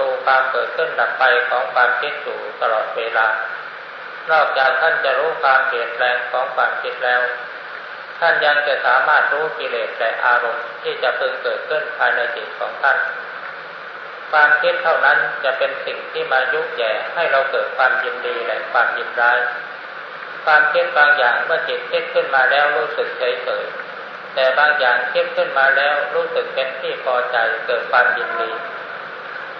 ดูความเกิดขึ้นดับไปของความคิดอยู่ตลอดเวลา นอกจากท่านจะรู้ความเปลี่ยนแปลงของความคิดแล้ว ท่านยังจะสามารถรู้กิเลสและอารมณ์ที่จะเพึงเกิดขึ้นภายในจิตของท่าน ความคิดเท่านั้นจะเป็นสิ่งที่มายุแย่ให้เราเกิดความยินดีและความยินร้าย ความคิดบางอย่างเมื่อจิตคิดขึ้นมาแล้วรู้สึกเฉยเฉยแต่บางอย่างคิดขึ้นมาแล้วรู้สึกเป็นที่พอใจเกิดความยินดี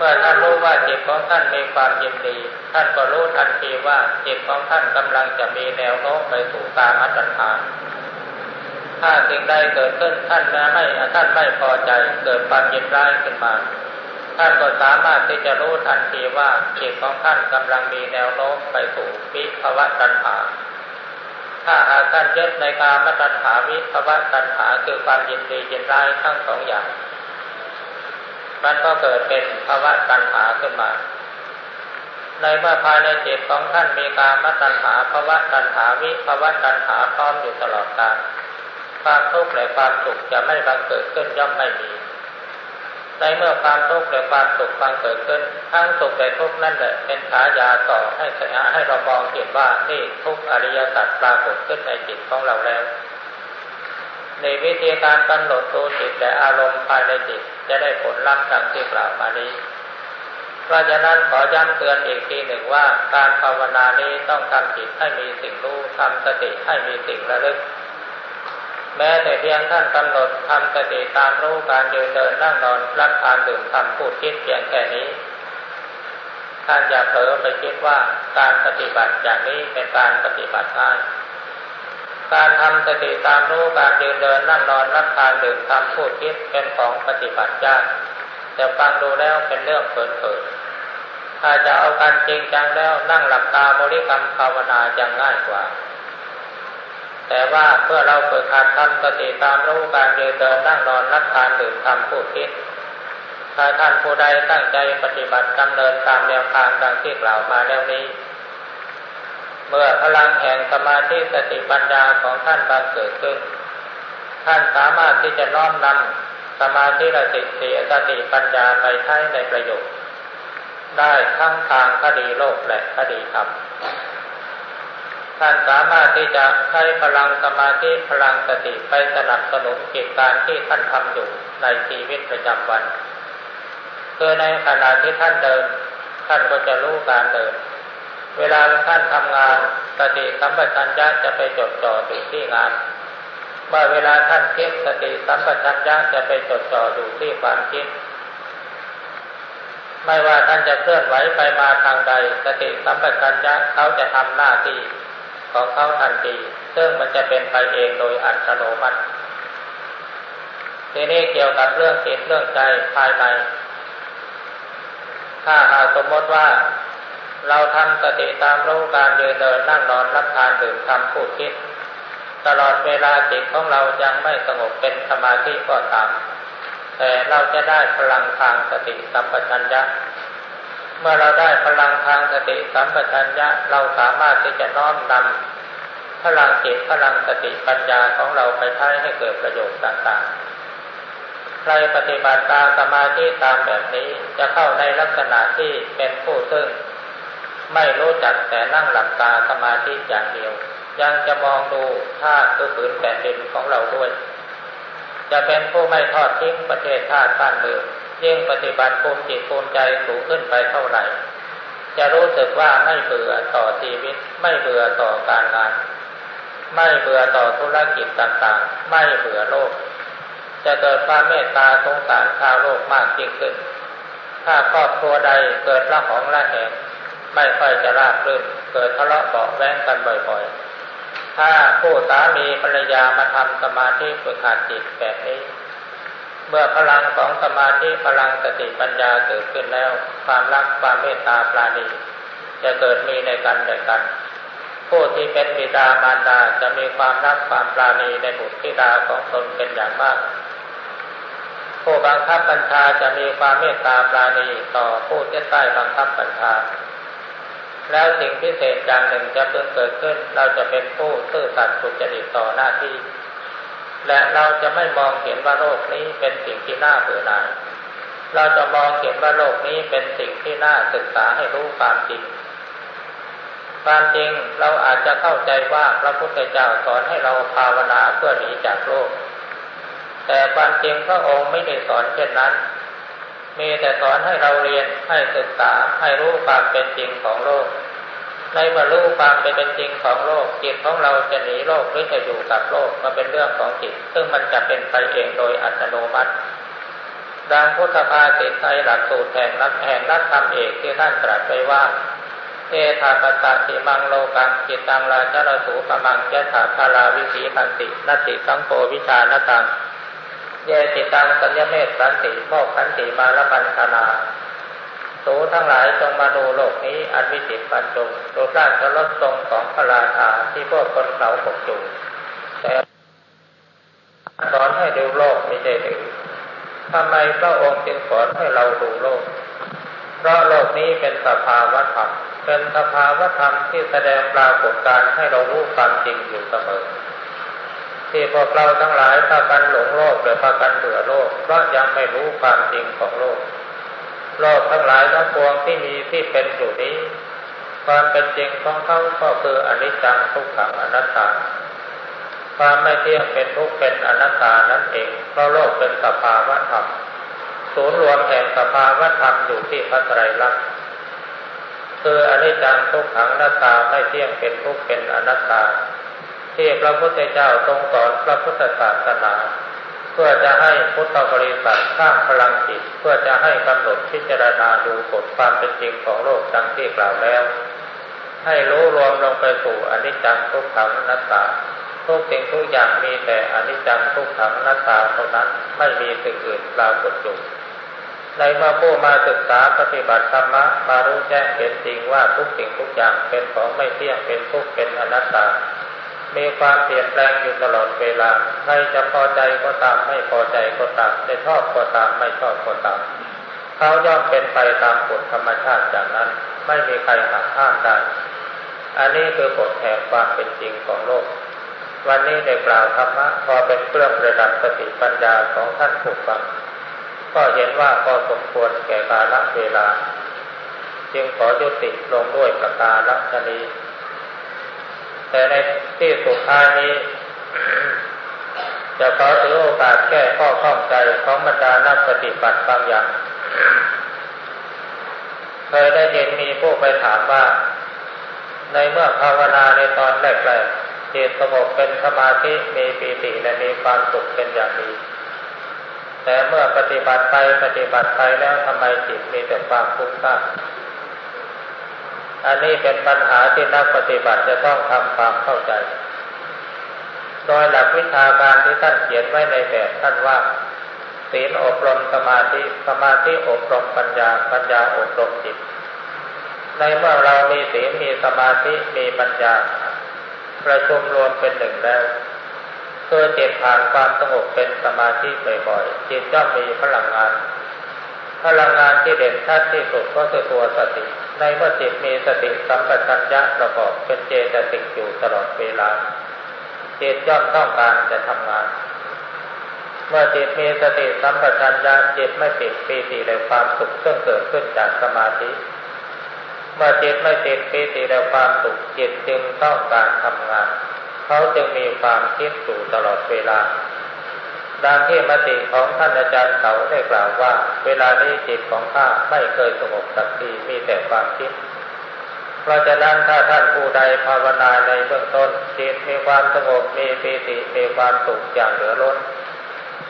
เมื่อท่านรู้ว่าจิตของท่านมีความยินดี ท่านก็รู้ทันทีว่าจิตของท่านกำลังจะมีแนวโน้มไปสู่ตามอัตถาถ้าสิ่งใดเกิดขึ้นท่านแม้ไม่ท่านไม่พอใจเกิดความยินร้ายขึ้นมา ท่านก็สามารถที่จะรู้ทันทีว่าจิตของท่านกำลังมีแนวโน้มไปสู่วิภวะตัณหาถ้าหากท่านยึดในการมตัณหาวิภวะตัณหาคือความยินดียินร้ายทั้งสองอย่าง มันก็เกิดเป็นภาวะตัณหาขึ้นมา ในเมื่อภายในจิตของท่านมีการมตัณหาภาวะตัณหาวิภาวะตัณหาพร้อมอยู่ตลอดกาลความทุกข์และความสุขจะไม่บังเกิดขึ้นย่อมไม่มี ในเมื่อความทุกข์และความสุขบังเกิดขึ้นทั้งสุขและทุกข์นั่นแหละเป็นขายาต่อให้ให้เรามองเห็นว่านี่ทุกอริยสัจปรากฏขึ้นในจิตของเราแล้ว ในวิธีการกำหนดตัวจิตและอารมณ์ภายในจิตจะได้ผลลัพธ์ดังที่กล่าวมานี้ เพราะฉะนั้นขอย้ำเตือนอีกทีหนึ่งว่า การภาวนานี้ต้องทำจิตให้มีสิ่งรู้ทำสติให้มีสิ่งระลึก แม้แต่เพียงท่านกำหนดทำสติตามรู้การเดินเดินนั่งนอนรับทานดื่มทำพูดคิดเพียงแค่นี้ท่านอย่าเผลอไปคิดว่าการปฏิบัติอย่างนี้เป็นการปฏิบัติง่าย การทำสติตามรู้การเดินเดินนั่งนอนรับทานดื่มทำพูดคิดเป็นของปฏิบัติยากแต่ฟังดูแล้วเป็นเรื่องเผินๆถ้าจะเอาการจริงจังแล้วนั่งหลับตาบริกรรมภาวนายังง่ายกว่า แต่ว่าเมื่อเราฝึกหัดทำสติตามรู้การเดินเดินนั่งนอนรับทานดื่มทำพูดคิดถ้าท่านผู้ใดตั้งใจปฏิบัติดำเนินตามแนวทางดังที่กล่าวมาแล้วนี้ เมื่อพลังแห่งสมาธิสติปัญญาของท่านบังเกิดขึ้น ท่านสามารถที่จะน้อมนำสมาธิสติสติปัญญาไปใช้ในประโยชน์ ได้ทั้งทางคดีโลกและคดีธรรม ท่านสามารถที่จะใช้พลังสมาธิพลังสติไปสนับสนุนกิจการที่ท่านทำอยู่ในชีวิตประจำวันคือในขณะที่ท่านเดิน ท่านก็จะรู้การเดิน เวลาท่านทำงานสติสัมปชัญญะจะไปจดจ่ออยู่ที่งานเมื่อเวลาท่านคิดสติสัมปชัญญะจะไปจดจ่ออยู่ที่ความคิด ไม่ว่าท่านจะเคลื่อนไหวไปมาทางใด สติสัมปชัญญะเขาจะทำหน้าที่ของเขาทันทีซึ่งมันจะเป็นไปเองโดยอัตโนมัติทีนี้เกี่ยวกับเรื่องจิตเรื่องใจภายใน ถ้าหากสมมติว่า เราทำสติตามรู้การเดินเดินนั่งนอนรับทานดื่มทำพูดคิด ตลอดเวลาจิตของเรายังไม่สงบเป็นสมาธิก็ตาม แต่เราจะได้พลังทางสติสัมปชัญญะ เมื่อเราได้พลังทางสติสัมปชัญญะเราสามารถที่จะน้อมนำพลังจิตพลังสติปัญญาของเราไปใช้ให้เกิดประโยชน์ต่างๆใครปฏิบัติตามสมาธิตามแบบนี้จะเข้าในลักษณะที่เป็นผู้ซึ่ง ไม่รู้จักแต่นั่งหลับตาสมาธิอย่างเดียว ยังจะมองดูธาตุคือผืนแผ่นดินของเราด้วย จะเป็นผู้ไม่ทอดทิ้งประเทศชาติบ้านเมืองยิ่งปฏิบัติภูมิจิตภูมิใจสูงขึ้นไปเท่าไหร่ จะรู้สึกว่าไม่เบื่อต่อชีวิต ไม่เบื่อต่อการงาน ไม่เบื่อต่อธุรกิจต่างๆ ไม่เบื่อโลก จะเกิดความเมตตาสงสารชาวโลกมากยิ่งขึ้น ถ้าครอบครัวใดเกิดละหองละแหง ไม่ค่อยจะราบรื่นเกิดทะเลาะเบาแว้งกันบ่อยๆ ถ้าผู้สามีภรรยามาทำสมาธิฝึกหัดจิตแบบนี้ เมื่อพลังของสมาธิพลังสติปัญญาเกิดขึ้นแล้ว ความรักความเมตตาปราณีจะเกิดมีในกันและกันผู้ที่เป็นบิดามารดาจะมีความรักความปราณีในบุตรธิดาของตนเป็นอย่างมาก ผู้บังคับบัญชาจะมีความเมตตาปราณีต่อผู้ที่ใต้บังคับบัญชา แล้วสิ่งพิเศษอย่างหนึ่งจะเพิ่งเกิดขึ้น เราจะเป็นผู้ซื่อสัตย์สุจริตต่อหน้าที่ และเราจะไม่มองเห็นว่าโรคนี้เป็นสิ่งที่น่าเบื่อหน่ายเราจะมองเห็นว่าโลกนี้เป็นสิ่งที่น่าศึกษาให้รู้ความจริง ความจริงเราอาจจะเข้าใจว่าพระพุทธเจ้าสอนให้เราภาวนาเพื่อหนีจากโลก แต่ความจริงพระองค์ไม่ได้สอนเช่นนั้น มีแต่สอนให้เราเรียนให้ศึกษาให้รู้ความเป็นจริงของโลก ในบรรลุความเป็นจริงของโลกจิตของเราจะหนีโลกหรือจะอยู่กับโลกมาเป็นเรื่องของจิต ซึ่งมันจะเป็นไปเองโดยอัตโนมัติดังพุทธภาสิตในหลักสูตรแห่งนักแห่งนักธรรมเอกที่ท่านตรัสไว้ว่าเอธาปตาติมังโลกังจิตตังราชรสูปมังยะถาคาราวิสีพันตินตติสังโฆวิชานตัง เยจิตังสัญญเมตสันติโมกขันติมาลปันธนาสูทั้งหลายจงมาดูโลกนี้อันวิจิตบรรจงดูราชรถทรงของพระราชาที่พวกคนเขาปกจูแต่สอนให้ดูโลกไม่ใช่ดูทำไมพระองค์จึงสอนให้เราดูโลก เพราะโลกนี้เป็นสภาวะธรรม เป็นสภาวะธรรมที่แสดงปรากฏการให้เรารู้ความจริงอยู่เสมอ ที่พวกเราทั้งหลายพากันหลงโลกหรือพากันเบื่อโลก เพราะยังไม่รู้ความจริงของโลก โลกทั้งหลายทั้งปวงที่มีที่เป็นอยู่นี้ ความเป็นจริงของเขาก็คืออนิจจังทุกขังอนัตตา ความไม่เที่ยงเป็นทุกเป็นอนัตตานั่นเอง เพราะโลกเป็นสภาวะธรรมศูนย์รวมแห่งสภาวะธรรมอยู่ที่พระไตรลักษณ์คืออนิจจังทุกขังอนัตตาไม่เที่ยงเป็นทุกเป็นอนัตตา ที่พระพุทธเจ้าทรงสอนพระพุทธศาสนาเพื่อจะให้พุทธบริษัทสร้างพลังจิต เพื่อจะให้กำหนดพิจารณาดูกฎความเป็นจริงของโลกดังที่กล่าวแล้ว ให้รู้รวมลงไปสู่อนิจจังทุกขังอนัตตาทุกสิ่งทุกอย่างมีแต่อนิจจังทุกขังนัตตาเท่านั้นไม่มีสิ่งอื่นปรากฏอยู่ในเมื่อผู้มาศึกษาปฏิบัติธรรมะมารู้แจ้งเห็นจริงว่าทุกสิ่งทุกอย่างเป็นของไม่เที่ยงเป็นทุกข์เป็นอนัตตา มีความเปลี่ยนแปลงอยู่ตลอดเวลา ใครจะพอใจก็ตามไม่พอใจก็ตาม จะชอบก็ตามไม่ชอบก็ตาม เขาย่อมเป็นไปตามกฎธรรมชาติอย่างนั้น ไม่มีใครหักห้ามได้ อันนี้คือกฎแห่งความเป็นจริงของโลก วันนี้ได้กล่าวธรรมะพอเป็นเครื่องประดับสติปัญญาของท่านผู้ฟัง ก็เห็นว่าพอสมควรแก่กาลเวลา จึงขอยุติลงด้วยประกาศชนี แต่ในที่สุดท้ายนี้ จะขอถือโอกาสแก้ข้อข้องใจของบรรดานักปฏิบัติบางอย่างเคยได้เห็นมีผู้ไปถามว่า ในเมื่อภาวนาในตอนแรกๆจิตสงบเป็นสมาธิมีปีติและมีความสุขเป็นอย่างดีแต่เมื่อปฏิบัติไปปฏิบัติไปแล้วทำไมจิตมีแต่ความฟุ้งซ่าน อันนี้เป็นปัญหาที่นักปฏิบัติจะต้องทำความเข้าใจ โดยหลักวิชาการที่ท่านเขียนไว้ในแบบท่านว่า ศีลอบรมสมาธิ สมาธิอบรมปัญญา ปัญญาอบรมจิต ในเมื่อเรามีศีล มีสมาธิ มีปัญญา ประชุมรวมเป็นหนึ่งแล้วเพื่อจิตผ่านความสงบเป็นสมาธิบ่อยๆ จิตย่อมมีพลังงาน พลังงานที่เด่นชัดที่สุดก็คือตัวสติ ในเมื่อจิตมีสติสัมปชัญญะประกอบเป็นเจตสิกอยู่ตลอดเวลาจิตย่อมต้องการจะทำงาน เมื่อจิตมีสติสัมปชัญญะจิตไม่ติดปีติในความสุขซึ่งเกิดขึ้นจากสมาธิ เมื่อจิตไม่ติดปีติและความสุขจิตจึงต้องการทำงาน เขาจึงมีความคิดอยู่ตลอดเวลา ดังที่มติของท่านอาจารย์เขาได้กล่าวว่า เวลานี้จิตของข้าไม่เคยสงบสักทีมีแต่ความคิด เพราะฉะนั้นถ้าท่านผู้ใดภาวนาในเบื้องต้นจิตมีความสงบมีปีติมีความสุขอย่างเหลือล้น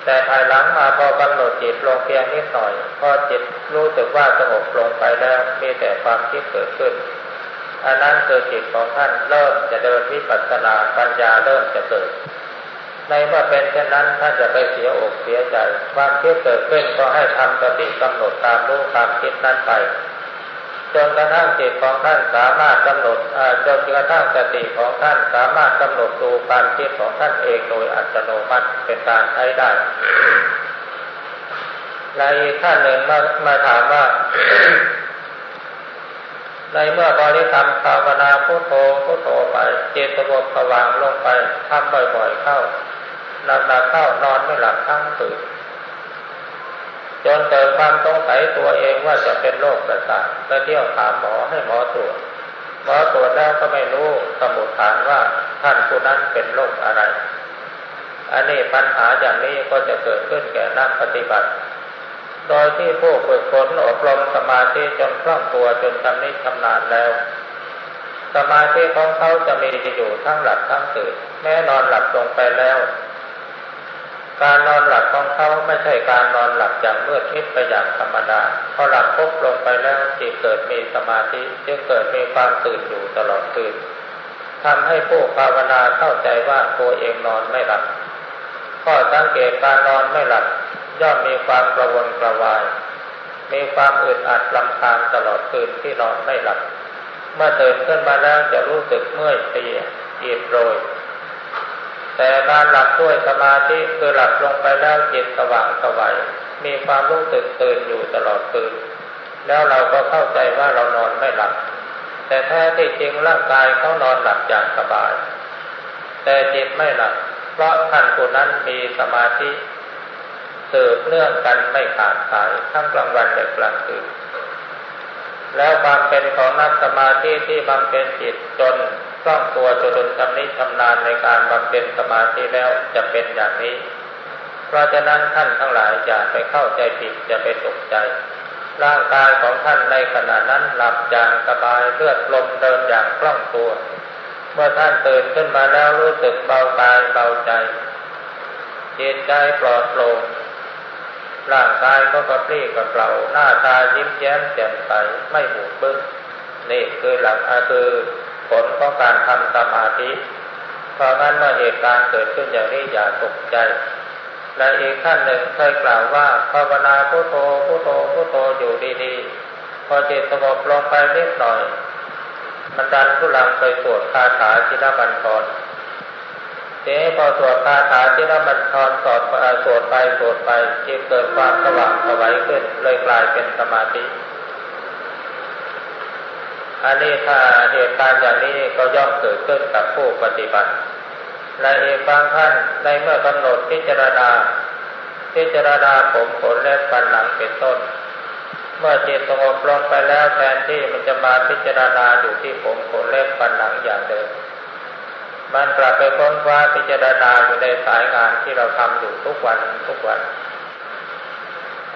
แต่ภายหลังมาพอกำหนดจิตลงเพียงนิดหน่อย พอจิตรู้สึกว่าสงบลงไปแล้วมีแต่ความคิดเกิดขึ้นอันนั้นคือจิตของท่านเริ่มจะเดินวิปัสสนาปัญญาเริ่มจะเกิด ในเมื่อเป็นเช่นนั้นท่านจะไปเสียอกเสียใจความคิดเกิดขึ้นก็ให้ทำสติกำหนดตามรู้ความคิดนั้นไปจนกระทั่งจิตของท่านสามารถกำหนดจนกระทั่งสติของท่านสามารถกำหนดดูความคิดของท่านเองโดยอัตโนมัติเป็นการใช้ได้และอีกท่านหนึ่งมามาถามว่า ในเมื่อบริกรรมภาวนาพุทโธพุทโธไปจิตสงบสว่างลงไปทำบ่อยๆเข้า นานๆเข้านอนไม่หลับทั้งคืนจนเกิดความสงสัยตัวเองว่าจะเป็นโรคประสาทไปเที่ยวถามหมอให้หมอตรวจหมอตรวจแล้วก็ไม่รู้สมุดฐานว่าท่านผู้นั้นเป็นโรคอะไร อันนี้ปัญหาอย่างนี้ก็จะเกิดขึ้นแก่นักปฏิบัติ โดยที่ผู้ฝึกฝนอบรมสมาธิจนคล่องตัวจนชำนิชำนาญแล้ว สมาธิของเขาจะมีอยู่ทั้งหลับทั้งตื่นแม้นอนหลับลงไปแล้ว การนอนหลับของเขาไม่ใช่การนอนหลับอย่างเมืดมิดไปอย่างธรรมดาพอหลับปุ๊บลงไปแล้วจิตเกิดมีสมาธิจึงเกิดมีความตื่นอยู่ตลอดคืนทำให้ผู้ภาวนาเข้าใจว่าตัวเองนอนไม่หลับก็สังเกตการนอนไม่หลับย่อมมีความกระวนกระวาย มีความอึดอัดลำคาญตลอดคืนที่นอนไม่หลับ เมื่อตื่นขึ้นมาแล้วจะรู้สึกเมื่อยเพลียอิดโรย แต่การหลับด้วยสมาธิคือหลับลงไปแล้วจิตสว่างสวัยมีความรู้สึกตื่นอยู่ตลอดคืน แล้วเราก็เข้าใจว่าเรานอนไม่หลับ แต่แท้ที่จริงร่างกายเขานอนหลับอย่างสบาย แต่จิตไม่หลับ เพราะท่านผู้นั้นมีสมาธิสืบเนื่องกันไม่ขาดสายทั้งกลางวันและกลางคืนแล้วความเป็นของนักสมาธิที่บำเพ็ญจิตจน ต้องตัวจนชำนิชำนาญในการบำเพ็ญสมาธิแล้วจะเป็นอย่างนี้ เพราะฉะนั้นท่านทั้งหลายอย่าไปเข้าใจผิดจะไปตกใจ ร่างกายของท่านในขณะนั้นหลับอย่างสบายเลือดลมเดินอย่างคล่องตัว เมื่อท่านตื่นขึ้นมาแล้วรู้สึกเบากายเบาใจจิตใจปลอดโปร่งร่างกายก็กระปรี้กระเปร่าหน้าตายิ้มแย้มแจ่มใสไม่หมูบึ้งนี่คือหลักคือ ผลของการทำสมาธิ เพราะงั้นเมื่อเหตุการณ์เกิดขึ้นอย่างนี้อย่าตกใจ และอีกท่านหนึ่งเคยกล่าวว่าภาวนาพุโทโธพุโทโธพุโทโธอยู่ดีๆ พอจิตสงบลงไปนิดหน่อยมันดันทุลังไปสวดคาถาชินบัญชรเจ๊พอสวดคาถาชินบัญชรสอดสวดไปสวดไปจิตเกิดความสว่างสวัยขึ้นเลยกลายเป็นสมาธิ อันนี้ถ้าเหตุการณ์อย่างนี้ก็ย่อมเกิดขึ้นกับผู้ปฏิบัติและอีกบางท่านในเมื่อกำหนดพิจารณา พิจารณาผมขนและฟันหลังเป็นต้น เมื่อจิตสงบลงไปแล้วแทนที่มันจะมาพิจารณาอยู่ที่ผมขนเล็บฟันหลังอย่างเดิมมันกลับไปค้นคว้าพิจารณาอยู่ในสายงานที่เราทำอยู่ทุกวันทุกวัน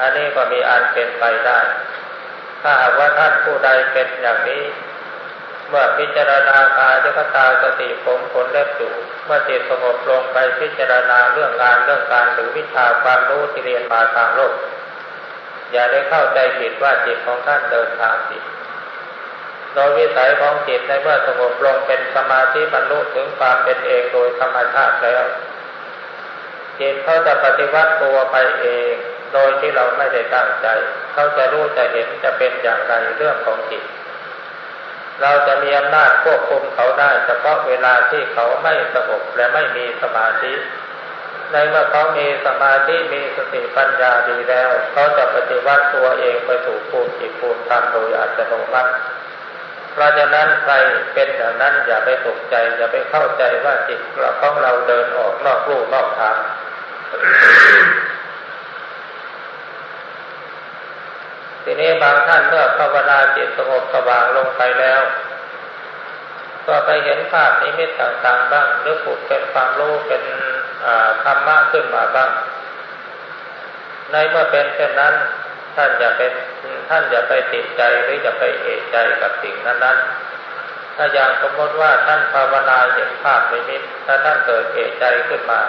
อันนี้ก็มีอันเป็นไปได้ ถ้าหากว่าท่านผู้ใดเป็นอย่างนี้ เมื่อพิจารณากายยคตาสติผมผลเล็บอยู่เมื่อจิตสงบลงไปพิจารณาเรื่องงานเรื่องการหรือวิชาความรู้ที่เรียนมาทางโลก อย่าได้เข้าใจผิดว่าจิตของท่านเดินทางผิดโดยวิสัยของจิตในเมื่อสงบลงเป็นสมาธิบรรลุถึงความเป็นเองโดยธรรมชาติแล้วจิตเขาจะปฏิวัติตัวไปเอง โดยที่เราไม่ได้ตั้งใจ เขาจะรู้จะเห็นจะเป็นอย่างไรเรื่องของจิต เราจะมีอำนาจควบคุมเขาได้ เฉพาะเวลาที่เขาไม่สงบและไม่มีสมาธิ ในเมื่อเขามีสมาธิมีสติปัญญาดีแล้ว เขาจะปฏิวัติตัวเองไปสู่ภูมิจิตภูมิธรรมโดยอัตโนมัติเพราะฉะนั้นใครเป็นอย่างนั้นอย่าไปตกใจ อย่าไปเข้าใจว่าจิตเราของเราเดินออกนอกรูนอกทางที นี้บางท่านเมื่อภาวนาจิตสงบสว่างลงไปแล้ว ก็ไปเห็นภาพนิมิตต่างๆบ้าง หรือผุดเป็นความรู้เป็นธรรมะขึ้นมาบ้าง ในเมื่อเป็นเช่นนั้น ท่านอย่าเป็นท่านอย่าไปติดใจหรืออย่าไปเอะใจกับสิ่งนั้นๆถ้าอย่างสมมติว่าท่านภาวนาเห็นภาพนิมิตถ้าท่านเกิดเอะใจขึ้นมา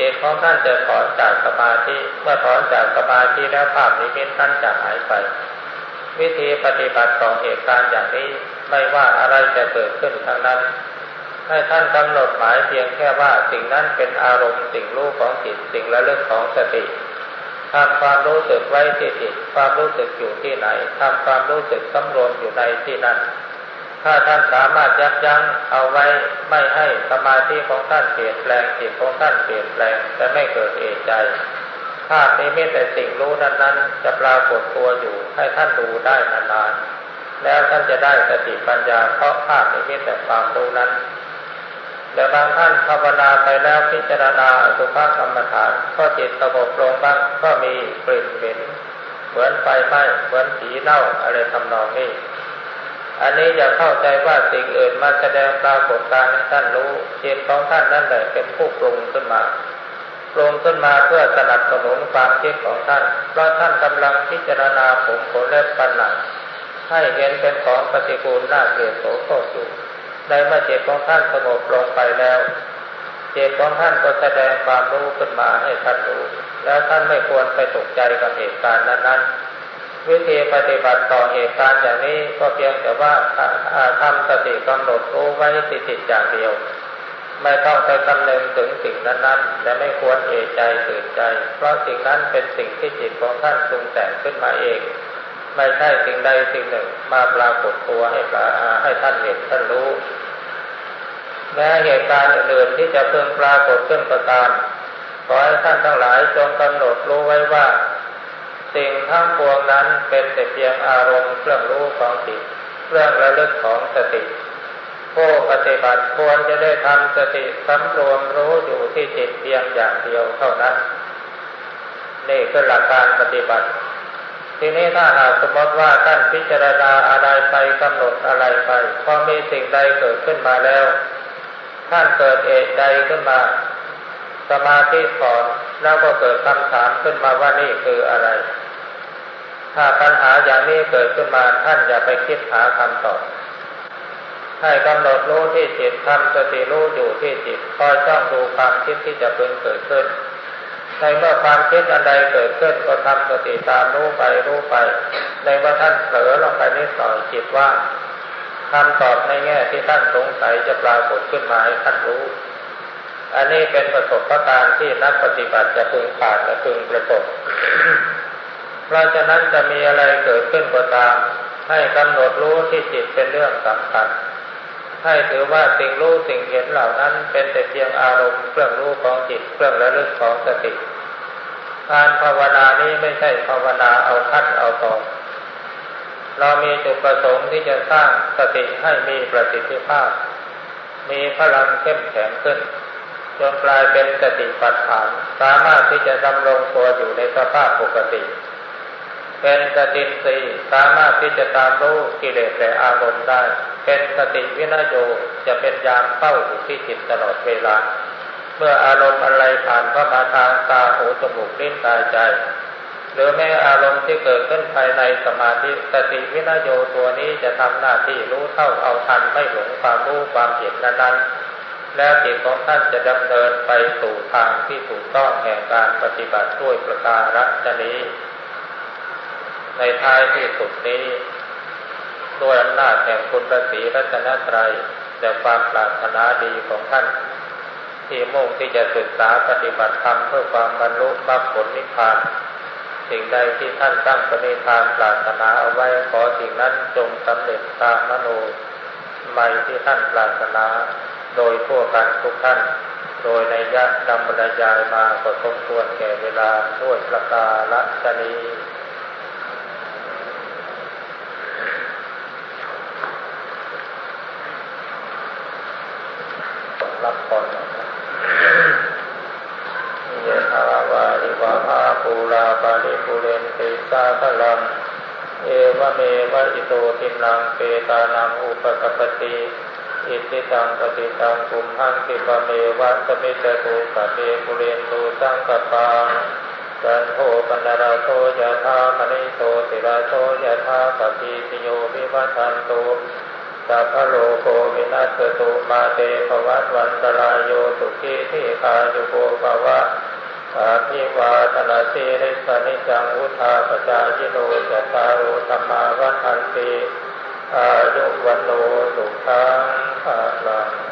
จิตของท่านจะถอนจากสมาธิเมื่อถอนจากสมาธิแล้วภาพนิมิตท่านจะหายไป วิธีปฏิบัติของเหตุการณ์อย่างนี้ไม่ว่าอะไรจะเกิดขึ้นทั้งนั้น ให้ท่านกำหนดหมายเพียงแค่ว่าสิ่งนั้นเป็นอารมณ์สิ่งรู้ของจิตสิ่งละเรื่องของสติทำความรู้สึกไว้ที่จิตความรู้สึกอยู่ที่ไหนทำความรู้สึกสำรวมอยู่ในที่นั้น ถ้าท่านสามารถยับยั้งเอาไว้ไม่ให้สมาธิของท่านเปลี่ยนแปลงจิตของท่านเปลี่ยนแปลงจะไม่เกิดเอใจภาพนี้ไม่แต่สิ่งรู้นั้นๆ จะปรากฏตัวอยู่ให้ท่านดูได้นานๆ แล้วท่านจะได้สติปัญญาเพราะภาพนี้ไม่แต่ความรู้นั้นแต่บางท่านภาวนาไปแล้วพิจารณาสุภากรรมฐานก็จิตสงบลงบ้างก็มีกลิ่นเหม็นเหมือนไฟไหม้เหมือนผีเน่าอะไรทำนองนี้ อันนี้จะเข้าใจว่าสิ่งอื่นมาแสดงปรากฏการให้ท่านรู้จิตของท่านนั่นแหละเป็นผู้ปรุงขึ้นมาปรุงขึ้นมาเพื่อสนับสนุนความคิดของท่าน เพราะท่านกำลังพิจารณาผมขนเล็บปันหนังให้เห็นเป็นของปฏิกูลน่าเกลียดโสโครอยู่ในเมื่อจิตของท่านสงบลงไปแล้วจิตของท่านก็แสดงความรู้ขึ้นมาให้ท่านรู้ แล้วท่านไม่ควรไปตกใจกับเหตุการณ์นั้นๆ วิธีปฏิบัติต่อเหตุการณ์อย่างนี้ก็เพียงแต่ว่าทำสติกำหนดรู้ไว้ติดติดอย่างเดียว ไม่ต้องไปคำนึงถึงสิ่งนั้นๆและไม่ควรเอะใจตื่นใจ เพราะสิ่งนั้นเป็นสิ่งที่จิตของท่านปรุงแต่งขึ้นมาเอง ไม่ใช่สิ่งใดสิ่งหนึ่งมาปรากฏตัวให้ปาให้ท่านเห็นท่านรู้แม้เหตุการณ์อื่นที่จะเพิ่งปรากฏขึ้นประการขอให้ท่านทั้งหลายจงกำหนดรู้ไว้ว่า สิ่งทั้งปวงนั้นเป็นแต่เพียงอารมณ์เครื่องรู้ของจิตเครื่องระลึกของสติ ผู้ปฏิบัติควรจะได้ทำสติสำรวมรู้อยู่ที่จิตเพียงอย่างเดียวเท่านั้น นี่คือหลักการปฏิบัติ ทีนี้ถ้าหากสมมติว่าท่านพิจารณาอะไรไปกำหนดอะไรไปพอมีสิ่งใดเกิดขึ้นมาแล้ว ท่านเกิดเอกใจขึ้นมา สมาธิถอน แล้วก็เกิดคำถามขึ้นมาว่านี่คืออะไร ถ้าปัญหาอย่างนี้เกิดขึ้นมาท่านอย่าไปคิดหาคำตอบให้กำหนดรู้ที่จิตทำสติรู้อยู่ที่จิตคอยจ้องดูความคิดที่จะเป็นเกิดขึ้น ในเมื่อความคิดอันใดเกิดขึ้นก็ทำสติตามรู้ไปรู้ไป ในเมื่อท่านเผลอลงไปนิดหน่อยจิตว่าคำตอบในแง่ที่ท่านสงสัยจะปรากฏขึ้นมาให้ท่านรู้ อันนี้เป็นประสบการณ์ที่นักปฏิบัติจะพึงผ่านและพึงประสบ เพราะฉะนั้นจะมีอะไรเกิดขึ้นก็ตาม ให้กำหนดรู้ที่จิตเป็นเรื่องสำคัญ ให้ถือว่าสิ่งรู้สิ่งเห็นเหล่านั้น เป็นแต่เพียงอารมณ์เครื่องรู้ของจิตเครื่องระลึกของสติ การภาวนานี้ไม่ใช่ภาวนาเอาคัดเอาต่อเรามีจุดประสงค์ที่จะสร้างสติให้มีประสิทธิภาพ มีพลังเข้มแข็งขึ้น จนกลายเป็นสติปัฏฐาน สามารถที่จะดำรงตัวอยู่ในสภาพปกติ เป็นสติสีสามารถที่จะตามรู้กิเลสและอารมณ์ได้ เป็นสติวินโยจะเป็นยามเฝ้าอยู่ที่จิตตลอดเวลา เมื่ออารมณ์อะไรผ่านเข้ามาทางตาหูจมูกลิ้นกายใจ หรือแม้อารมณ์ที่เกิดขึ้นภายในสมาธิสติวินโยตัวนี้จะทำหน้าที่รู้เท่าเอาทันไม่หลงความรู้ความเห็นนั้นๆ แล้วจิตของท่านจะดำเนินไปสู่ทางที่ถูกต้องแห่งการปฏิบัติด้วยประการฉนี้ ในท้ายที่สุดนี้ด้วยอำนาจแห่งคุณประสีรัตนตรัยและความปรารถนาดีของท่าน ที่มุ่งที่จะศึกษาปฏิบัติธรรมเพื่อความบรรลุมรรคผลนิพพาน สิ่งใดที่ท่านตั้งปณิธานปรารถนาเอาไว้ขอสิ่งนั้นจงสำเร็จตามมโนใหม่ที่ท่านปรารถนา โดยทั่วกันทุกท่าน โดยในยะดำบรรยายมาก็สมควรแก่เวลาด้วยประกาศชนีรับพรยะถาวาริวะหาปูราปะริปูเรนติสาคะรัง เอวะเมวะอิโต ทินนังเปตานังอุปะกัปปะติ อิจฉิตังปัตถิตัง ตุมหัง ขิปปะเมวะ สะมิชฌะตุ สัพเพ ปูเรนตุสังกัปปาจันโทปัณณะระโส ยะถา มะณิโชติระโส ยะถา สัพพีติโยวิวัชชันตุสัพพโลโกวินัสตุมาเตภวัตวันตรายโยสุขีที่คาโยโกภวะอาภิวาทนาสีริสนิจังวุธาปจายิโนจตารุธรรมาวัฏันติอายุวันโนสุขัง ภาลัง